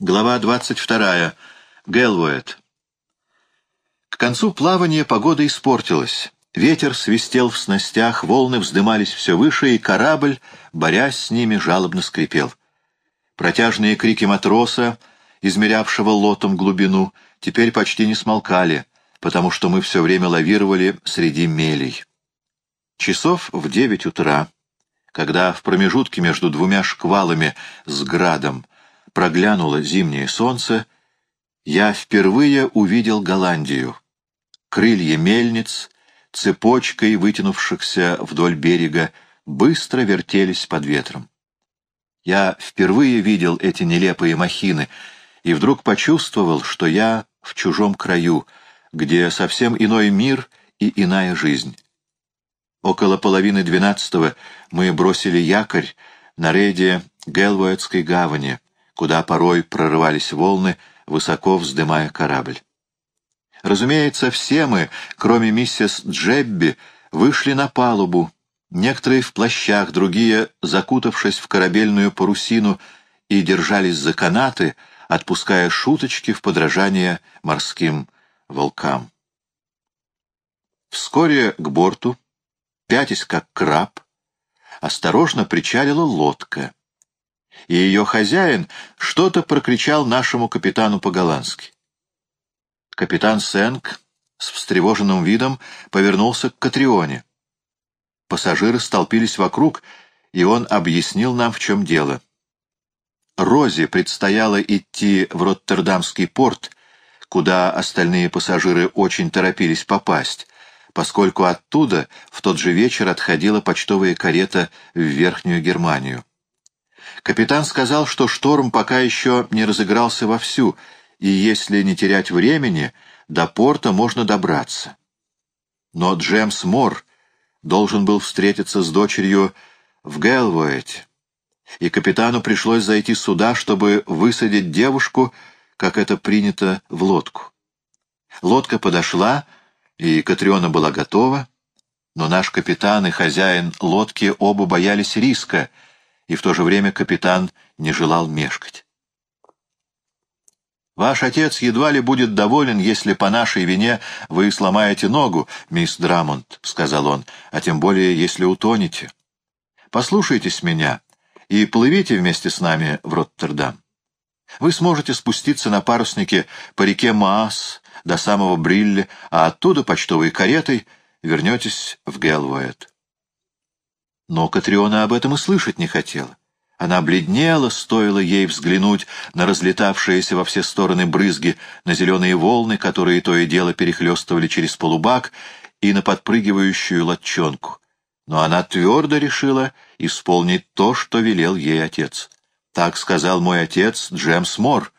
Глава 22. Гелвуэт. К концу плавания погода испортилась. Ветер свистел в снастях, волны вздымались все выше, и корабль, борясь с ними, жалобно скрипел. Протяжные крики матроса, измерявшего лотом глубину, теперь почти не смолкали, потому что мы все время лавировали среди мелей. Часов в девять утра, когда в промежутке между двумя шквалами с градом проглянуло зимнее солнце, я впервые увидел Голландию. Крылья мельниц, цепочкой вытянувшихся вдоль берега, быстро вертелись под ветром. Я впервые видел эти нелепые махины и вдруг почувствовал, что я в чужом краю, где совсем иной мир и иная жизнь. Около половины двенадцатого мы бросили якорь на рейде Гелвуэтской гавани, куда порой прорывались волны, высоко вздымая корабль. Разумеется, все мы, кроме миссис Джебби, вышли на палубу, некоторые в плащах, другие, закутавшись в корабельную парусину, и держались за канаты, отпуская шуточки в подражание морским волкам. Вскоре к борту, пятясь как краб, осторожно причалила лодка — и ее хозяин что-то прокричал нашему капитану по-голландски. Капитан Сенк с встревоженным видом повернулся к Катрионе. Пассажиры столпились вокруг, и он объяснил нам, в чем дело. Розе предстояло идти в Роттердамский порт, куда остальные пассажиры очень торопились попасть, поскольку оттуда в тот же вечер отходила почтовая карета в Верхнюю Германию. Капитан сказал, что шторм пока еще не разыгрался вовсю, и если не терять времени, до порта можно добраться. Но Джемс Мор должен был встретиться с дочерью в Гелвуэте, и капитану пришлось зайти сюда, чтобы высадить девушку, как это принято, в лодку. Лодка подошла, и Катриона была готова, но наш капитан и хозяин лодки оба боялись риска — и в то же время капитан не желал мешкать. «Ваш отец едва ли будет доволен, если по нашей вине вы сломаете ногу, мисс Драмонт», — сказал он, — «а тем более, если утонете. Послушайтесь меня и плывите вместе с нами в Роттердам. Вы сможете спуститься на паруснике по реке Маас до самого Брилле, а оттуда почтовой каретой вернетесь в Гелвуэт». Но Катриона об этом и слышать не хотела. Она бледнела, стоило ей взглянуть на разлетавшиеся во все стороны брызги, на зеленые волны, которые то и дело перехлестывали через полубак, и на подпрыгивающую лодчонку. Но она твердо решила исполнить то, что велел ей отец. Так сказал мой отец Джемс Мор.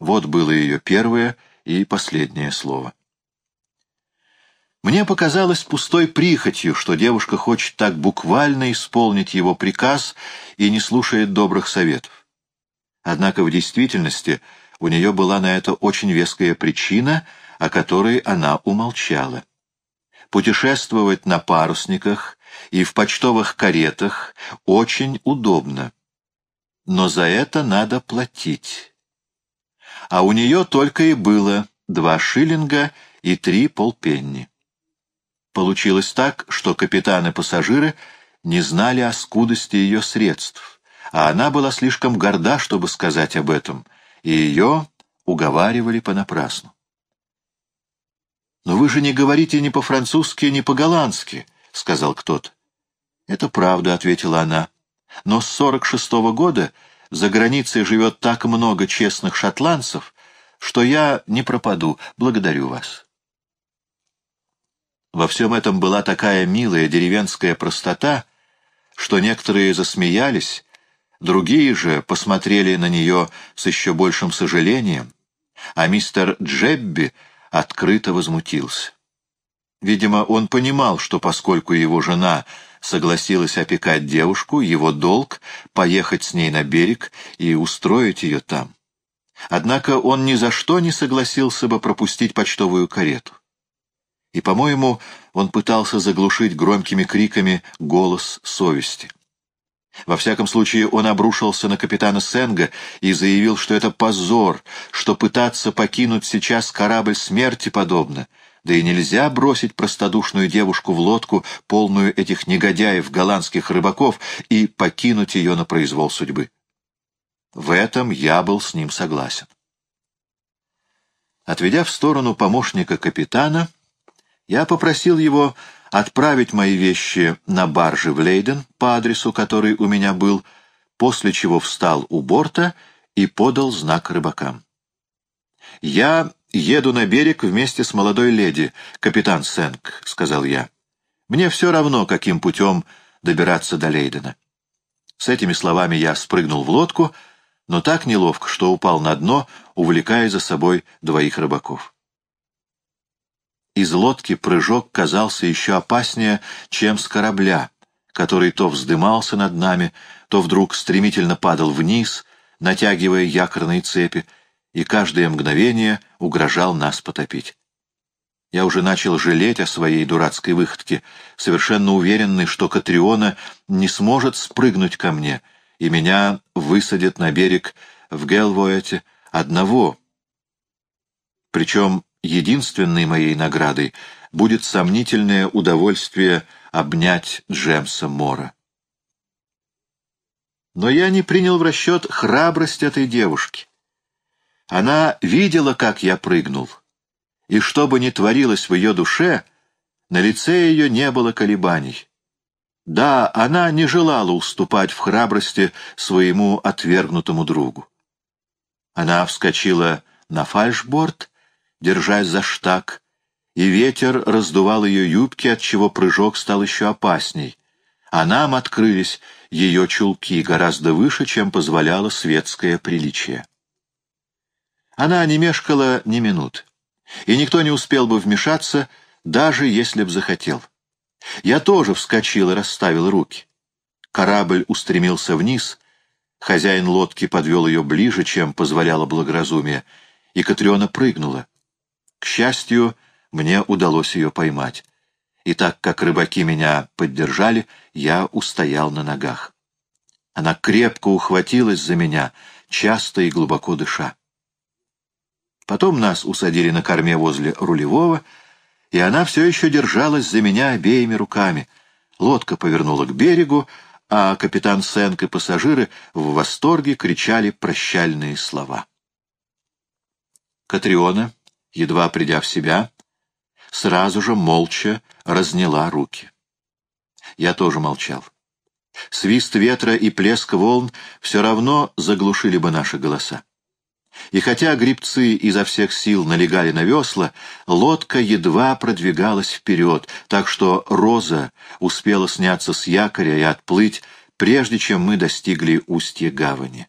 Вот было ее первое и последнее слово. Мне показалось пустой прихотью, что девушка хочет так буквально исполнить его приказ и не слушает добрых советов. Однако в действительности у нее была на это очень веская причина, о которой она умолчала. Путешествовать на парусниках и в почтовых каретах очень удобно. Но за это надо платить. А у нее только и было два шиллинга и три полпенни. Получилось так, что капитан и пассажиры не знали о скудости ее средств, а она была слишком горда, чтобы сказать об этом, и ее уговаривали понапрасну. «Но вы же не говорите ни по-французски, ни по-голландски», — сказал кто-то. «Это правда», — ответила она. «Но с сорок шестого года за границей живет так много честных шотландцев, что я не пропаду. Благодарю вас». Во всем этом была такая милая деревенская простота, что некоторые засмеялись, другие же посмотрели на нее с еще большим сожалением, а мистер Джебби открыто возмутился. Видимо, он понимал, что поскольку его жена согласилась опекать девушку, его долг — поехать с ней на берег и устроить ее там. Однако он ни за что не согласился бы пропустить почтовую карету и, по-моему, он пытался заглушить громкими криками голос совести. Во всяком случае, он обрушился на капитана Сенга и заявил, что это позор, что пытаться покинуть сейчас корабль смерти подобно, да и нельзя бросить простодушную девушку в лодку, полную этих негодяев, голландских рыбаков, и покинуть ее на произвол судьбы. В этом я был с ним согласен. Отведя в сторону помощника капитана, я попросил его отправить мои вещи на барже в Лейден по адресу, который у меня был, после чего встал у борта и подал знак рыбакам. «Я еду на берег вместе с молодой леди, капитан Сенк», — сказал я. «Мне все равно, каким путем добираться до Лейдена». С этими словами я спрыгнул в лодку, но так неловко, что упал на дно, увлекая за собой двоих рыбаков. Из лодки прыжок казался еще опаснее, чем с корабля, который то вздымался над нами, то вдруг стремительно падал вниз, натягивая якорные цепи, и каждое мгновение угрожал нас потопить. Я уже начал жалеть о своей дурацкой выходке, совершенно уверенный, что Катриона не сможет спрыгнуть ко мне, и меня высадят на берег в Гелвоэте одного. Причем единственной моей наградой будет сомнительное удовольствие обнять Джемса Мора. Но я не принял в расчет храбрость этой девушки. Она видела, как я прыгнул, и что бы ни творилось в ее душе, на лице ее не было колебаний. Да, она не желала уступать в храбрости своему отвергнутому другу. Она вскочила на фальшборд держась за штаг, и ветер раздувал ее юбки, отчего прыжок стал еще опасней, а нам открылись ее чулки гораздо выше, чем позволяло светское приличие. Она не мешкала ни минут, и никто не успел бы вмешаться, даже если б захотел. Я тоже вскочил и расставил руки. Корабль устремился вниз, хозяин лодки подвел ее ближе, чем позволяло благоразумие, и Катриона прыгнула. К счастью, мне удалось ее поймать. И так как рыбаки меня поддержали, я устоял на ногах. Она крепко ухватилась за меня, часто и глубоко дыша. Потом нас усадили на корме возле рулевого, и она все еще держалась за меня обеими руками. Лодка повернула к берегу, а капитан Сенк и пассажиры в восторге кричали прощальные слова. Катриона едва придя в себя, сразу же молча разняла руки. Я тоже молчал. Свист ветра и плеск волн все равно заглушили бы наши голоса. И хотя грибцы изо всех сил налегали на весла, лодка едва продвигалась вперед, так что Роза успела сняться с якоря и отплыть, прежде чем мы достигли устья гавани.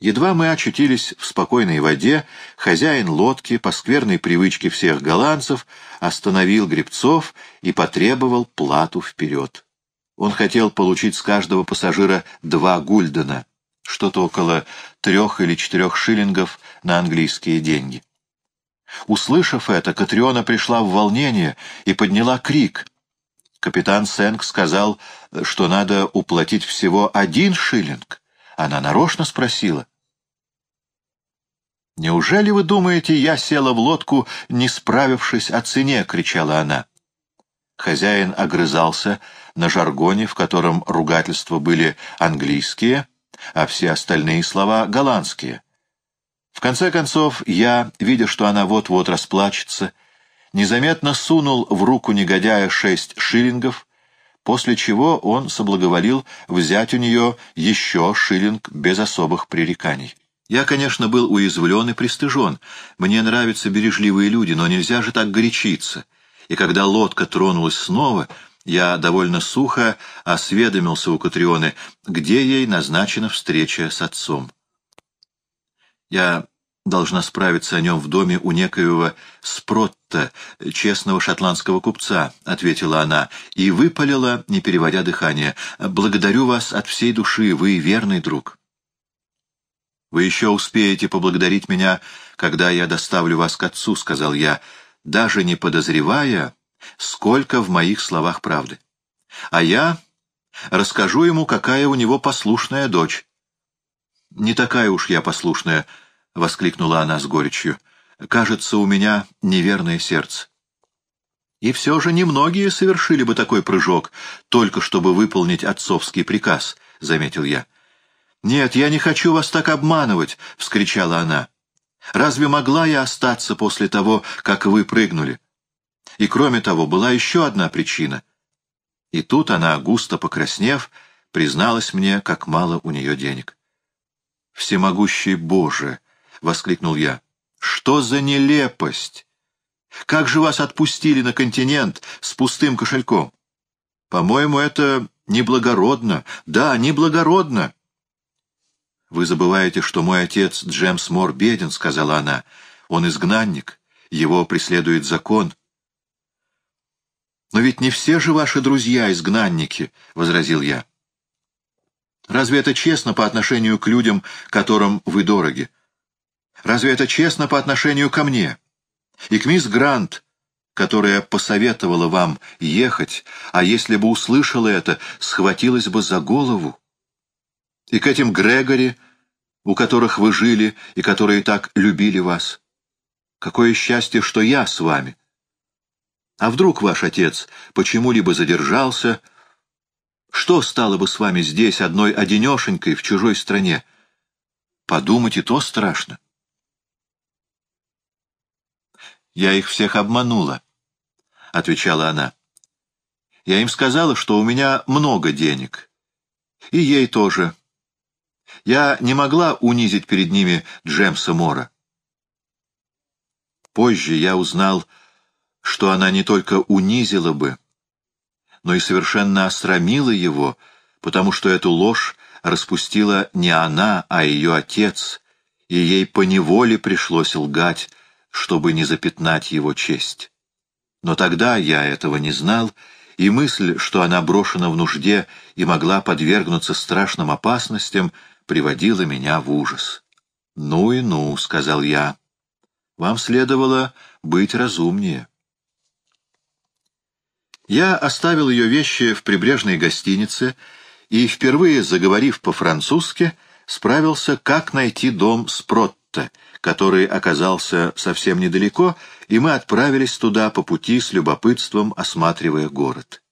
Едва мы очутились в спокойной воде, хозяин лодки, по скверной привычке всех голландцев, остановил гребцов и потребовал плату вперед. Он хотел получить с каждого пассажира два гульдена, что-то около трех или четырех шиллингов на английские деньги. Услышав это, Катриона пришла в волнение и подняла крик. Капитан Сэнк сказал, что надо уплатить всего один шиллинг, она нарочно спросила. «Неужели вы думаете, я села в лодку, не справившись о цене?» — кричала она. Хозяин огрызался на жаргоне, в котором ругательства были английские, а все остальные слова — голландские. В конце концов, я, видя, что она вот-вот расплачется, незаметно сунул в руку негодяя шесть шиллингов, после чего он соблаговолил взять у нее еще шиллинг без особых пререканий. Я, конечно, был уязвлен и пристыжен. Мне нравятся бережливые люди, но нельзя же так горячиться. И когда лодка тронулась снова, я довольно сухо осведомился у Катрионы, где ей назначена встреча с отцом. Я должна справиться о нем в доме у некоего Спротта, честного шотландского купца», — ответила она, и выпалила, не переводя дыхание. «Благодарю вас от всей души, вы верный друг». «Вы еще успеете поблагодарить меня, когда я доставлю вас к отцу», — сказал я, даже не подозревая, сколько в моих словах правды. «А я Расскажу ему, какая у него послушная дочь. «Не такая уж я послушная», — воскликнула она с горечью. «Кажется, у меня неверное сердце». И все же немногие совершили бы такой прыжок, только чтобы выполнить отцовский приказ, — заметил я. «Нет, я не хочу вас так обманывать!» — вскричала она. «Разве могла я остаться после того, как вы прыгнули? И кроме того, была еще одна причина. И тут она, густо покраснев, призналась мне, как мало у нее денег. «Всемогущий Боже!» — воскликнул я. «Что за нелепость! Как же вас отпустили на континент с пустым кошельком? По-моему, это неблагородно. Да, неблагородно!» «Вы забываете, что мой отец Джемс Мор беден», — сказала она. «Он изгнанник, его преследует закон». «Но ведь не все же ваши друзья изгнанники», — возразил я. «Разве это честно по отношению к людям, которым вы дороги? Разве это честно по отношению ко мне? И к мисс Грант, которая посоветовала вам ехать, а если бы услышала это, схватилась бы за голову? И к этим Грегори, у которых вы жили и которые так любили вас? Какое счастье, что я с вами!» А вдруг ваш отец почему-либо задержался? Что стало бы с вами здесь, одной одинешенькой, в чужой стране? Подумать и то страшно. «Я их всех обманула», — отвечала она. «Я им сказала, что у меня много денег. И ей тоже. Я не могла унизить перед ними Джемса Мора. Позже я узнал, что она не только унизила бы, но и совершенно осрамила его, потому что эту ложь распустила не она, а ее отец, и ей поневоле пришлось лгать, чтобы не запятнать его честь. Но тогда я этого не знал, и мысль, что она брошена в нужде и могла подвергнуться страшным опасностям, приводила меня в ужас. «Ну и ну», — сказал я, — «вам следовало быть разумнее». Я оставил ее вещи в прибрежной гостинице и, впервые заговорив по-французски, справился, как найти дом Спротта, который оказался совсем недалеко, и мы отправились туда по пути с любопытством, осматривая город.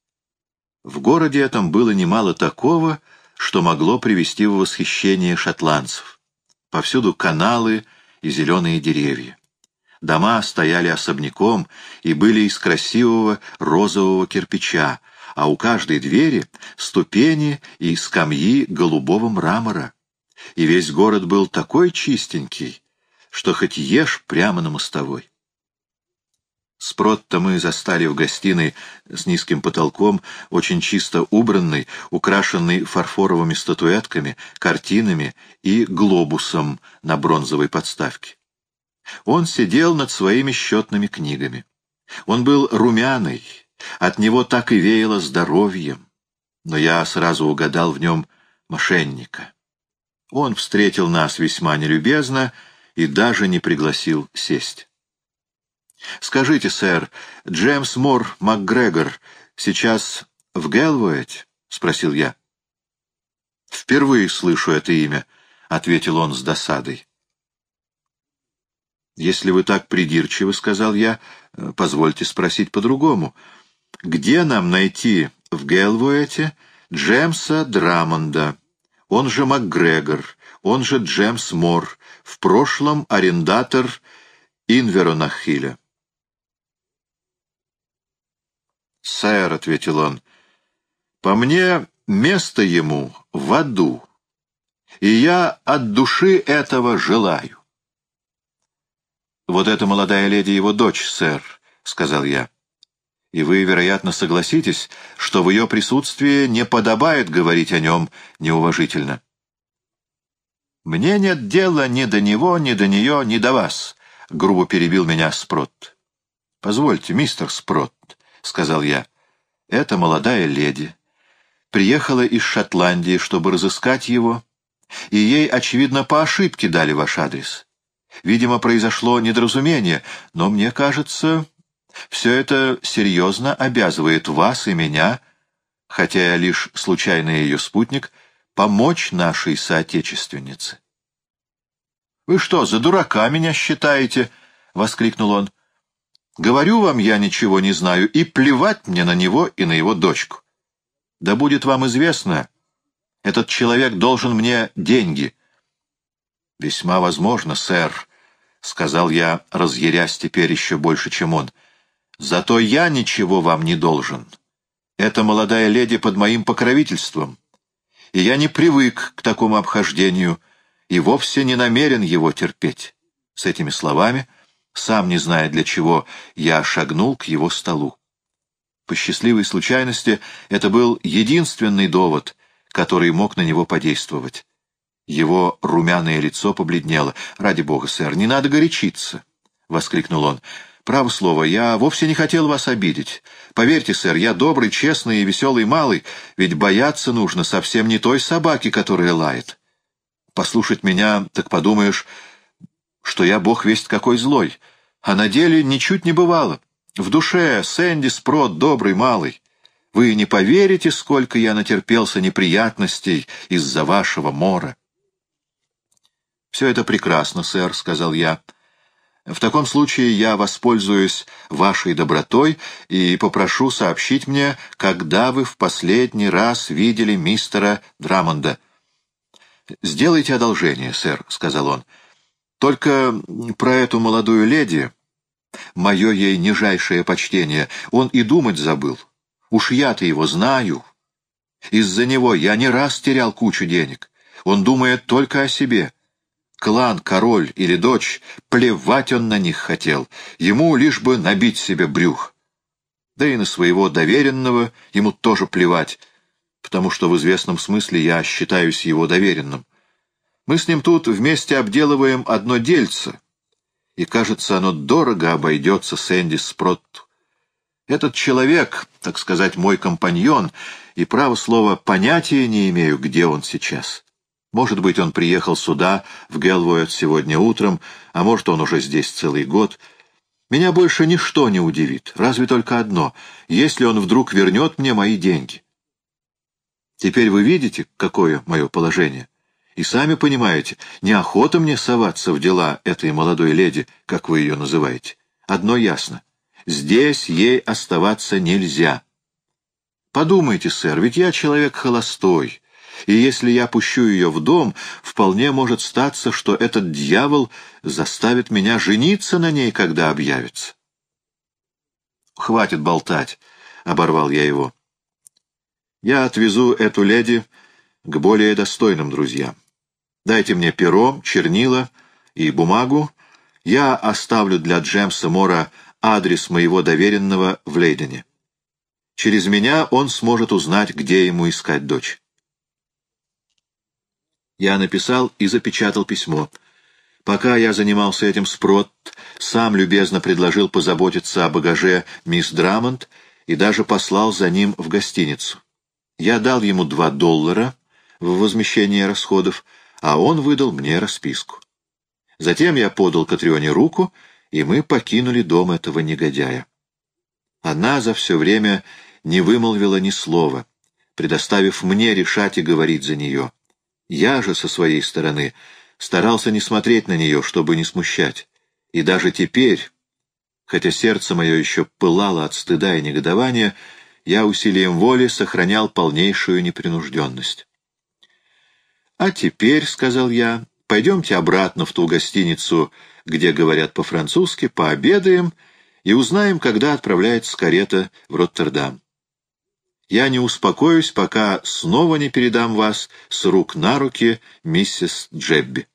В городе этом было немало такого, что могло привести в восхищение шотландцев. Повсюду каналы и зеленые деревья. Дома стояли особняком и были из красивого розового кирпича, а у каждой двери ступени и скамьи голубого мрамора. И весь город был такой чистенький, что хоть ешь прямо на мостовой. Спрот-то мы застали в гостиной с низким потолком, очень чисто убранный, украшенный фарфоровыми статуэтками, картинами и глобусом на бронзовой подставке. Он сидел над своими счетными книгами. Он был румяный, от него так и веяло здоровьем, но я сразу угадал в нем мошенника. Он встретил нас весьма нелюбезно и даже не пригласил сесть. «Скажите, сэр, Джеймс Мор МакГрегор сейчас в Гелвуэте?» — спросил я. «Впервые слышу это имя», — ответил он с досадой. «Если вы так придирчивы, — сказал я, — позвольте спросить по-другому. Где нам найти в Гелвуэте Джемса Драмонда, он же МакГрегор, он же Джемс Мор, в прошлом арендатор Инверонахиля?» «Сэр, — ответил он, — по мне место ему в аду, и я от души этого желаю». «Вот эта молодая леди его дочь, сэр», — сказал я. «И вы, вероятно, согласитесь, что в ее присутствии не подобает говорить о нем неуважительно». «Мне нет дела ни до него, ни до нее, ни до вас», — грубо перебил меня Спрот. «Позвольте, мистер Спрот», — сказал я, — «это молодая леди. Приехала из Шотландии, чтобы разыскать его, и ей, очевидно, по ошибке дали ваш адрес. Видимо, произошло недоразумение, но мне кажется, все это серьезно обязывает вас и меня хотя я лишь случайный ее спутник, помочь нашей соотечественнице. «Вы что, за дурака меня считаете?» — воскликнул он. «Говорю вам, я ничего не знаю, и плевать мне на него и на его дочку. Да будет вам известно, этот человек должен мне деньги». «Весьма возможно, сэр», — сказал я, разъярясь теперь еще больше, чем он. «Зато я ничего вам не должен. Эта молодая леди под моим покровительством, и я не привык к такому обхождению» и вовсе не намерен его терпеть. С этими словами, сам не зная для чего, я шагнул к его столу. По счастливой случайности это был единственный довод, который мог на него подействовать. Его румяное лицо побледнело. «Ради бога, сэр, не надо горячиться!» — воскликнул он. «Право слово, я вовсе не хотел вас обидеть. Поверьте, сэр, я добрый, честный и веселый малый, ведь бояться нужно совсем не той собаки, которая лает. Послушать меня, так подумаешь, что я бог весть какой злой. А на деле ничуть не бывало. В душе Сэнди Спрот добрый малый. Вы не поверите, сколько я натерпелся неприятностей из-за вашего мора. «Все это прекрасно, сэр», — сказал я. «В таком случае я воспользуюсь вашей добротой и попрошу сообщить мне, когда вы в последний раз видели мистера Драмонда». «Сделайте одолжение, сэр», — сказал он. «Только про эту молодую леди, мое ей нижайшее почтение, он и думать забыл. Уж я-то его знаю. Из-за него я не раз терял кучу денег. Он думает только о себе. Клан, король или дочь, плевать он на них хотел. Ему лишь бы набить себе брюх. Да и на своего доверенного ему тоже плевать» потому что в известном смысле я считаюсь его доверенным. Мы с ним тут вместе обделываем одно дельце, и, кажется, оно дорого обойдется Сэнди Спротту. Этот человек, так сказать, мой компаньон, и, право слово, понятия не имею, где он сейчас. Может быть, он приехал сюда, в Гелвуэт, сегодня утром, а может, он уже здесь целый год. Меня больше ничто не удивит, разве только одно, если он вдруг вернет мне мои деньги. Теперь вы видите, какое мое положение. И сами понимаете, неохота мне соваться в дела этой молодой леди, как вы ее называете. Одно ясно. Здесь ей оставаться нельзя. Подумайте, сэр, ведь я человек холостой, и если я пущу ее в дом, вполне может статься, что этот дьявол заставит меня жениться на ней, когда объявится. «Хватит болтать», — оборвал я его. Я отвезу эту леди к более достойным друзьям. Дайте мне перо, чернила и бумагу. Я оставлю для Джемса Мора адрес моего доверенного в Лейдене. Через меня он сможет узнать, где ему искать дочь. Я написал и запечатал письмо. Пока я занимался этим, Спрот сам любезно предложил позаботиться о багаже мисс Драмонт и даже послал за ним в гостиницу. Я дал ему два доллара в возмещение расходов, а он выдал мне расписку. Затем я подал Катрионе руку, и мы покинули дом этого негодяя. Она за все время не вымолвила ни слова, предоставив мне решать и говорить за нее. Я же, со своей стороны, старался не смотреть на нее, чтобы не смущать. И даже теперь, хотя сердце мое еще пылало от стыда и негодования, я усилием воли сохранял полнейшую непринужденность. «А теперь, — сказал я, — пойдемте обратно в ту гостиницу, где говорят по-французски, пообедаем и узнаем, когда отправляется карета в Роттердам. Я не успокоюсь, пока снова не передам вас с рук на руки миссис Джебби».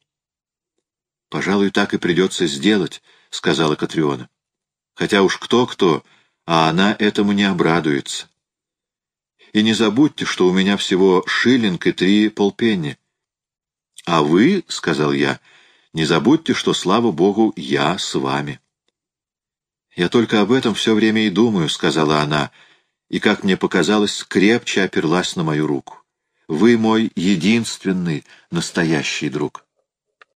«Пожалуй, так и придется сделать», — сказала Катриона. «Хотя уж кто-кто, а она этому не обрадуется. И не забудьте, что у меня всего шиллинг и три полпенни. — А вы, — сказал я, — не забудьте, что, слава богу, я с вами. — Я только об этом все время и думаю, — сказала она, и, как мне показалось, крепче оперлась на мою руку. Вы мой единственный настоящий друг.